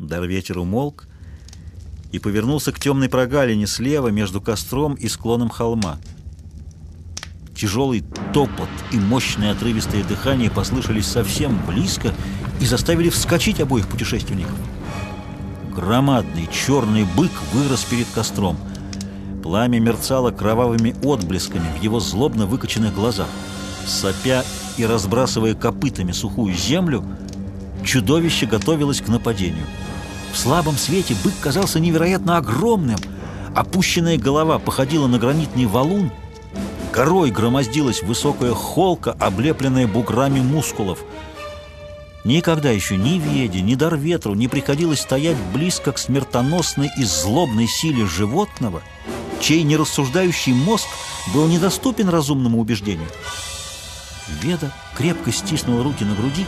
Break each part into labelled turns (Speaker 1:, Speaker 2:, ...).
Speaker 1: Дарветер умолк и повернулся к темной прогалине слева между костром и склоном холма. Тяжелый топот и мощное отрывистое дыхание послышались совсем близко и заставили вскочить обоих путешественников. Громадный черный бык вырос перед костром. Пламя мерцало кровавыми отблесками в его злобно выкоченных глазах. Сопя и разбрасывая копытами сухую землю, чудовище готовилось к нападению. В слабом свете бык казался невероятно огромным. Опущенная голова походила на гранитный валун. Горой громоздилась высокая холка, облепленная буграми мускулов. Никогда еще ни Веде, ни дар ветру не приходилось стоять близко к смертоносной и злобной силе животного, чей нерассуждающий мозг был недоступен разумному убеждению. Веда крепко стиснула руки на груди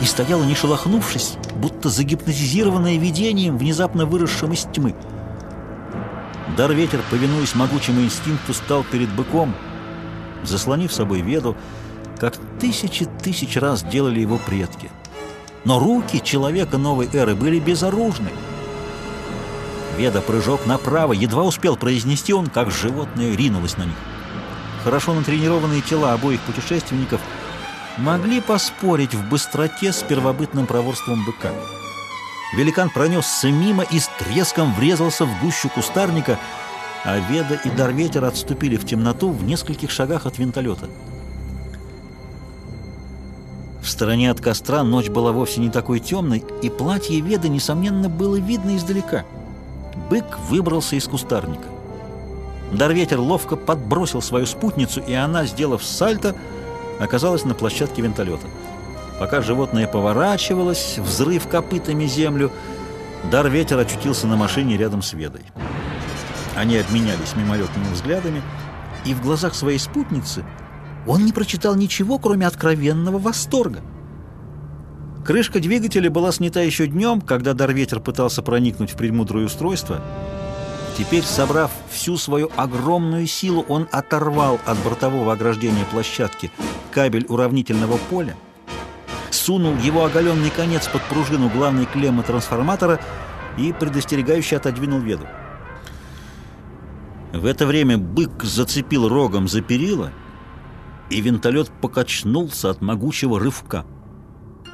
Speaker 1: и стояла, не шелохнувшись, будто загипнотизированная видением, внезапно выросшим из тьмы. Дар-ветер, повинуясь могучему инстинкту, стал перед быком, заслонив собой Веду, как тысячи тысяч раз делали его предки. Но руки человека новой эры были безоружны. Веда прыжок направо, едва успел произнести он, как животное ринулось на них. Хорошо натренированные тела обоих путешественников – могли поспорить в быстроте с первобытным проворством быка. Великан пронесся мимо и с треском врезался в гущу кустарника, а Веда и Дарветер отступили в темноту в нескольких шагах от винтолета. В стороне от костра ночь была вовсе не такой темной, и платье Веды, несомненно, было видно издалека. Бык выбрался из кустарника. Дарветер ловко подбросил свою спутницу, и она, сделав сальто, оказалась на площадке винтолета. Пока животное поворачивалось, взрыв копытами землю, дар ветер очутился на машине рядом с Ведой. Они обменялись мимолетными взглядами, и в глазах своей спутницы он не прочитал ничего, кроме откровенного восторга. Крышка двигателя была снята еще днем, когда Дарветер пытался проникнуть в премудрое устройство — Теперь, собрав всю свою огромную силу, он оторвал от бортового ограждения площадки кабель уравнительного поля, сунул его оголенный конец под пружину главной клеммы трансформатора и предостерегающе отодвинул веду. В это время бык зацепил рогом за перила, и винтолет покачнулся от могучего рывка.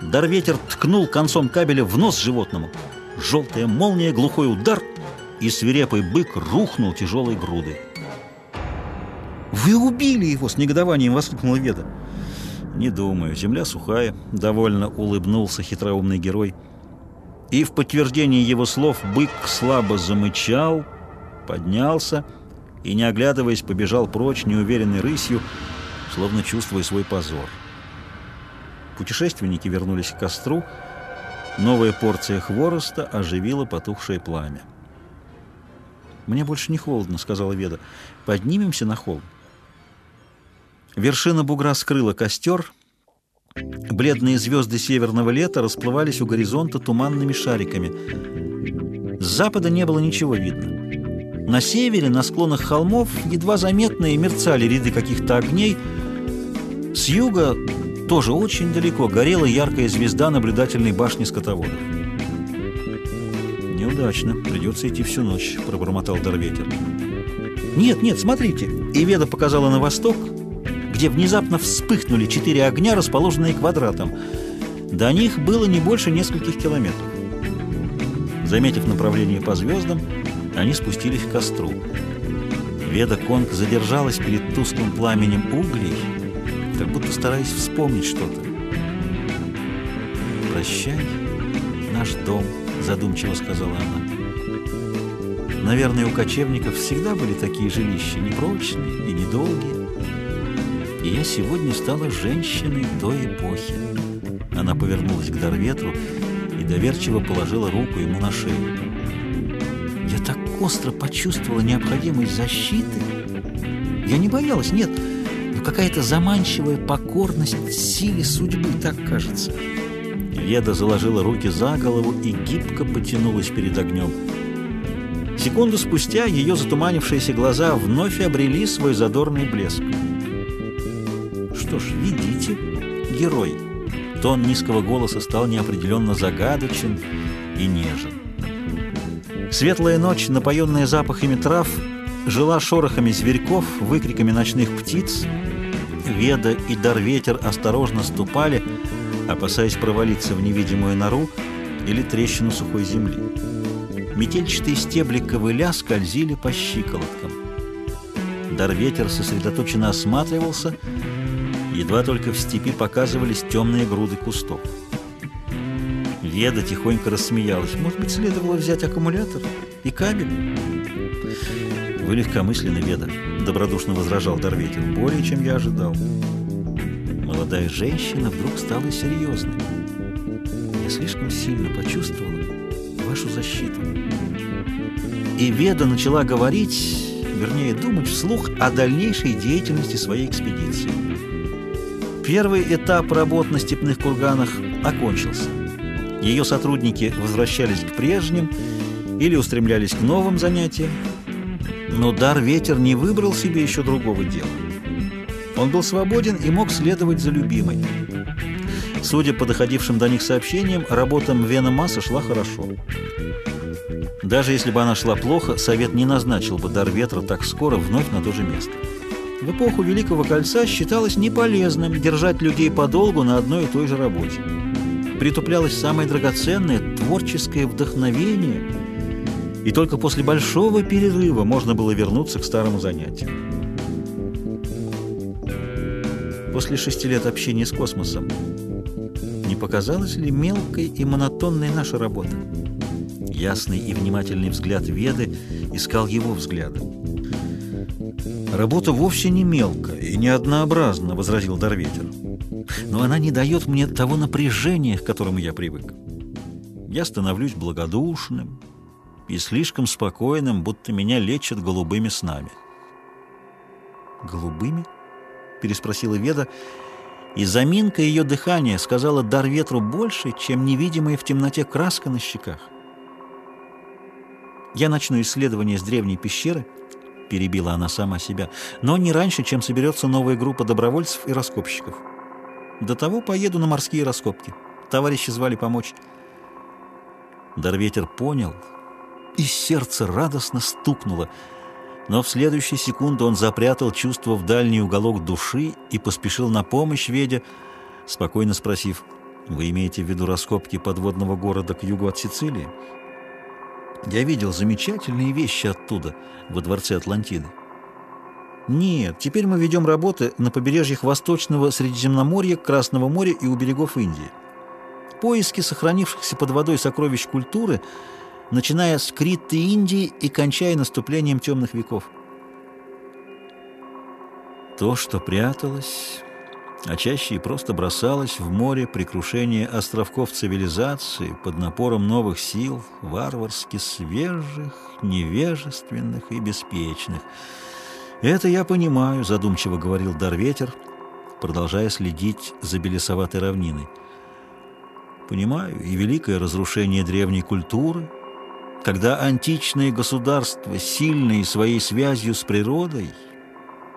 Speaker 1: Дарветер ткнул концом кабеля в нос животному. Желтая молния, глухой удар — и свирепый бык рухнул тяжелой грудой. «Вы убили его!» — с негодованием воскликнула Веда. «Не думаю. Земля сухая», — довольно улыбнулся хитроумный герой. И в подтверждение его слов бык слабо замычал, поднялся и, не оглядываясь, побежал прочь неуверенной рысью, словно чувствуя свой позор. Путешественники вернулись к костру. Новая порция хвороста оживила потухшее пламя. «Мне больше не холодно», — сказала Веда. «Поднимемся на холм». Вершина бугра скрыла костер. Бледные звезды северного лета расплывались у горизонта туманными шариками. С запада не было ничего видно. На севере, на склонах холмов, едва заметные мерцали ряды каких-то огней. С юга, тоже очень далеко, горела яркая звезда наблюдательной башни скотоводов. «Неудачно. Придется идти всю ночь», — пробормотал Дарветер. «Нет, нет, смотрите!» И Веда показала на восток, где внезапно вспыхнули четыре огня, расположенные квадратом. До них было не больше нескольких километров. Заметив направление по звездам, они спустились к костру. Веда Конг задержалась перед тусклым пламенем углей, как будто стараясь вспомнить что-то. «Прощай, наш дом», задумчиво сказала она. Наверное, у кочевников всегда были такие жилища, непрочные и недолгие. И я сегодня стала женщиной той эпохи. Она повернулась к Дарветру и доверчиво положила руку ему на шею. Я так остро почувствовала необходимость защиты. Я не боялась, нет, но какая-то заманчивая покорность силе судьбы, так кажется. Веда заложила руки за голову и гибко потянулась перед огнем. Секунду спустя ее затуманившиеся глаза вновь обрели свой задорный блеск. «Что ж, видите, герой!» Тон низкого голоса стал неопределенно загадочен и нежен. Светлая ночь, напоенная запахами трав, жила шорохами зверьков, выкриками ночных птиц. Веда и Дарветер осторожно ступали, опасаясь провалиться в невидимую нору или трещину сухой земли. Метельчатые стебли ковыля скользили по щиколоткам. Дарветер сосредоточенно осматривался, едва только в степи показывались темные груды кустов. Веда тихонько рассмеялась. Может быть, следовало взять аккумулятор и кабель? Вы легкомысленны, Веда, добродушно возражал Дарветер. Более, чем я ожидал. Молодая женщина вдруг стала серьезной. Я слишком сильно почувствовала вашу защиту. И Веда начала говорить, вернее, думать вслух о дальнейшей деятельности своей экспедиции. Первый этап работ на степных курганах окончился. Ее сотрудники возвращались к прежним или устремлялись к новым занятиям, но дар ветер не выбрал себе еще другого дела. Он был свободен и мог следовать за любимой. Судя по доходившим до них сообщениям, работа Мвена Масса шла хорошо. Даже если бы она шла плохо, совет не назначил бы дар ветра так скоро вновь на то же место. В эпоху Великого Кольца считалось неполезным держать людей подолгу на одной и той же работе. Притуплялось самое драгоценное – творческое вдохновение, и только после большого перерыва можно было вернуться к старому занятию. После шести лет общения с космосом не показалась ли мелкой и монотонной наша работа? Ясный и внимательный взгляд Веды искал его взгляда. «Работа вовсе не мелкая и не однообразна», — возразил Дарветер. «Но она не дает мне того напряжения, к которому я привык. Я становлюсь благодушным и слишком спокойным, будто меня лечат голубыми снами». «Голубыми?» — переспросила Веда, и заминка ее дыхания сказала дар ветру больше, чем невидимая в темноте краска на щеках. «Я начну исследование с древней пещеры», — перебила она сама себя, «но не раньше, чем соберется новая группа добровольцев и раскопщиков. До того поеду на морские раскопки. Товарищи звали помочь». Дарветер понял, и сердце радостно стукнуло, но в следующую секунду он запрятал чувство в дальний уголок души и поспешил на помощь Веде, спокойно спросив, «Вы имеете в виду раскопки подводного города к югу от Сицилии?» Я видел замечательные вещи оттуда, во дворце Атлантиды. Нет, теперь мы ведем работы на побережьях Восточного Средиземноморья, Красного моря и у берегов Индии. Поиски сохранившихся под водой сокровищ культуры, начиная с Криты Индии и кончая наступлением темных веков. То, что пряталось а чаще и просто бросалась в море при крушении островков цивилизации под напором новых сил, варварски свежих, невежественных и беспечных. «Это я понимаю», — задумчиво говорил Дарветер, продолжая следить за белесоватой равниной. «Понимаю и великое разрушение древней культуры, когда античные государства, сильные своей связью с природой,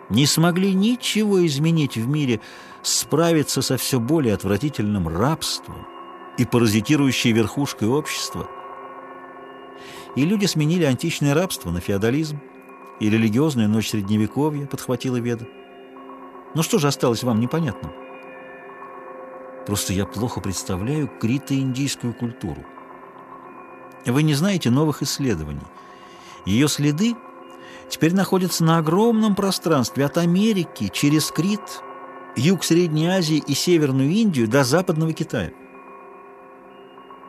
Speaker 1: не смогли ничего изменить в мире, справиться со все более отвратительным рабством и паразитирующей верхушкой общества. И люди сменили античное рабство на феодализм и религиозную ночь Средневековья, подхватила Веда. Ну что же осталось вам непонятным? Просто я плохо представляю крито-индийскую культуру. Вы не знаете новых исследований. Ее следы теперь находятся на огромном пространстве от Америки через Крит юг Средней Азии и Северную Индию до Западного Китая.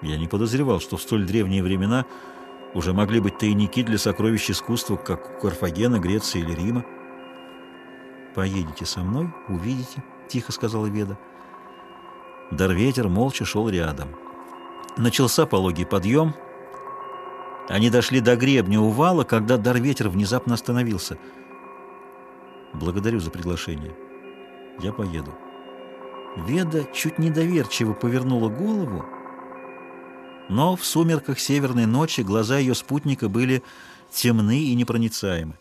Speaker 1: Я не подозревал, что в столь древние времена уже могли быть тайники для сокровищ искусства, как у Карфагена, Греции или Рима. «Поедете со мной, увидите», — тихо сказала Веда. Дарветер молча шел рядом. Начался пологий подъем. Они дошли до гребня увала, когда Дарветер внезапно остановился. «Благодарю за приглашение». Я поеду. Веда чуть недоверчиво повернула голову, но в сумерках северной ночи глаза ее спутника были темны и непроницаемы.